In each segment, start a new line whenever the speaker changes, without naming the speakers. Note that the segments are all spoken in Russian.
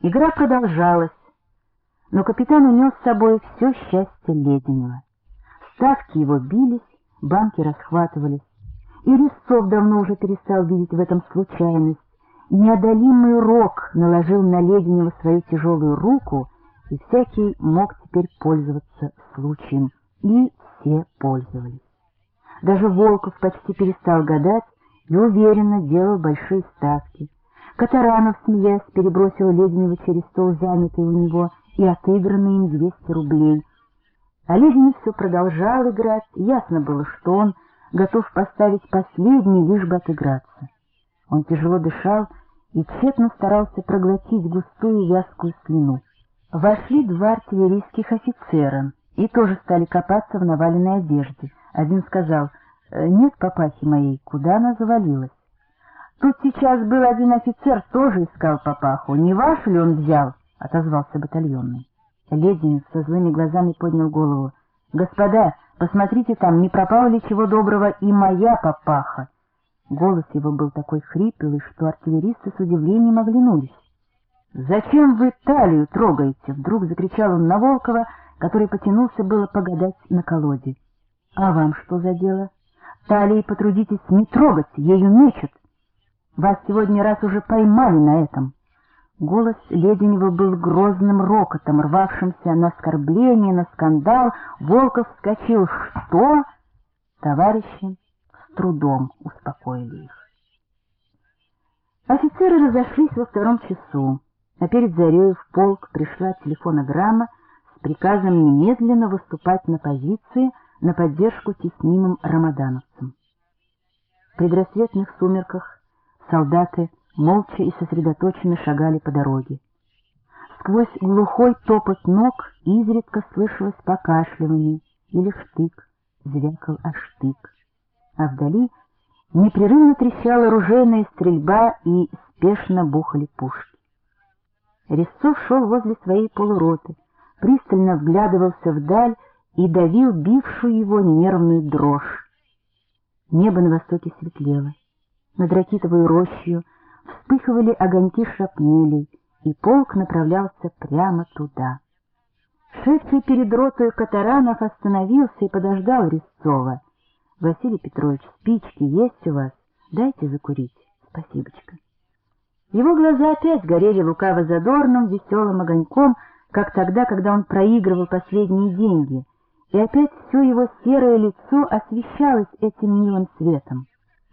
Игра продолжалась, но капитан унес с собой все счастье Леденева. Ставки его бились, банки расхватывались, и Резцов давно уже перестал видеть в этом случайность. Неодолимый рок наложил на Леденева свою тяжелую руку, и всякий мог теперь пользоваться случаем, и все пользовались. Даже Волков почти перестал гадать и уверенно делал большие ставки. Катаранов, смеясь, перебросил Леденева через стол, занятый у него, и отыгранные им 200 рублей. А Леденев все продолжал играть, ясно было, что он готов поставить последний, лишь бы отыграться. Он тяжело дышал и тщетно старался проглотить густую вязкую слюну. Вошли два артиллерийских офицера и тоже стали копаться в наваленной одежде. Один сказал, «Э, «Нет папахи моей, куда она завалилась?» «Тут сейчас был один офицер, тоже искал папаху. Не ваш ли он взял?» — отозвался батальонный. Ледин со злыми глазами поднял голову. «Господа, посмотрите там, не пропала ли чего доброго и моя папаха?» Голос его был такой хриплый, что артиллеристы с удивлением оглянулись. «Зачем вы талию трогаете?» — вдруг закричал он на Волкова, который потянулся было погадать на колоде. «А вам что за дело? Талией потрудитесь не трогать, ею мечут. Вас сегодня раз уже поймали на этом». Голос Леденева был грозным рокотом, рвавшимся на оскорбление, на скандал. Волков вскочил. «Что?» Товарищи с трудом успокоили их. Офицеры разошлись во втором часу, а перед зарею в полк пришла телефонограмма с приказом немедленно выступать на позиции на поддержку теснимым рамадановцам. В предрассветных сумерках солдаты молча и сосредоточенно шагали по дороге. Сквозь глухой топот ног изредка слышалось покашливание или штык, звякал о штык. А вдали непрерывно трещала оружейная стрельба и спешно бухали пушки. Резцов шел возле своей полуроты, пристально вглядывался вдаль и давил бившую его нервную дрожь. Небо на востоке светлело. Над ракитовой рощью вспыхивали огоньки шрапнелей, и полк направлялся прямо туда. Шедший перед ротой Катаранов остановился и подождал Резцова. — Василий Петрович, спички есть у вас? Дайте закурить. Спасибочка. Его глаза опять горели лукаво-задорным, веселым огоньком, как тогда, когда он проигрывал последние деньги, и опять все его серое лицо освещалось этим милым светом.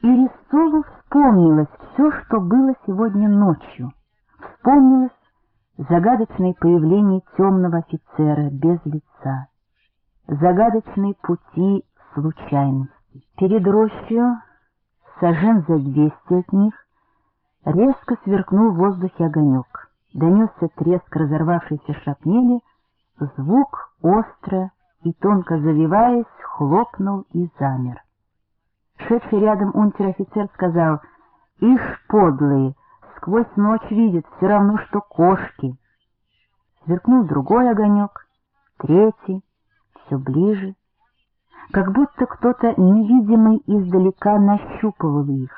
И Рисову вспомнилось все, что было сегодня ночью. Вспомнилось загадочное появление темного офицера без лица, загадочные пути случайности. Перед рощью, сажен за двести от них, резко сверкнул в воздухе огонек. Донесся треск разорвавшейся шрапнели, звук остро и тонко завиваясь хлопнул и замер. Шедший рядом унтер-офицер сказал, «Ишь, подлые, сквозь ночь видят, все равно, что кошки». Сверкнул другой огонек, третий, все ближе, как будто кто-то невидимый издалека нащупывал их.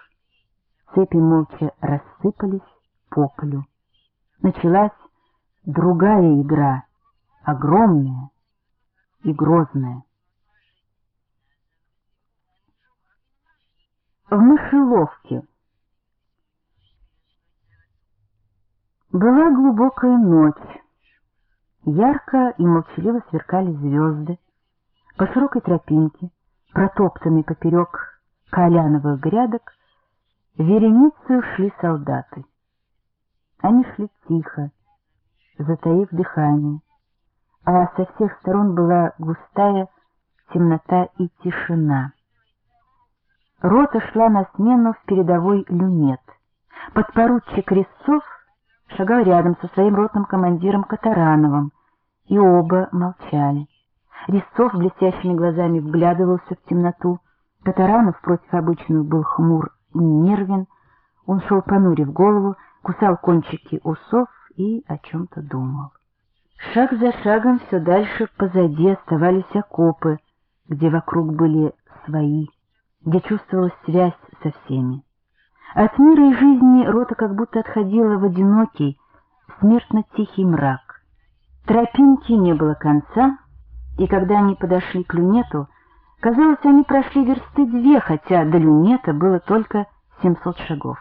Цепи молча рассыпались по полю. Началась другая игра, огромная и грозная. В мышеловке. Была глубокая ночь. Ярко и молчаливо сверкали звезды. По широкой тропинке, протоптанной поперек коляновых грядок, вереницей шли солдаты. Они шли тихо, затаив дыхание, а со всех сторон была густая темнота и тишина. Рота шла на смену в передовой люнет. Подпоручик Резцов шагал рядом со своим ротным командиром Катарановым, и оба молчали. Резцов блестящими глазами вглядывался в темноту. Катаранов против обычного был хмур и нервен. Он шел понурив голову, кусал кончики усов и о чем-то думал. Шаг за шагом все дальше позади оставались окопы, где вокруг были свои где чувствовалась связь со всеми. От мира и жизни рота как будто отходила в одинокий, смертно тихий мрак. Тропинки не было конца, и когда они подошли к люнету, казалось, они прошли версты две, хотя до люнета было только 700 шагов.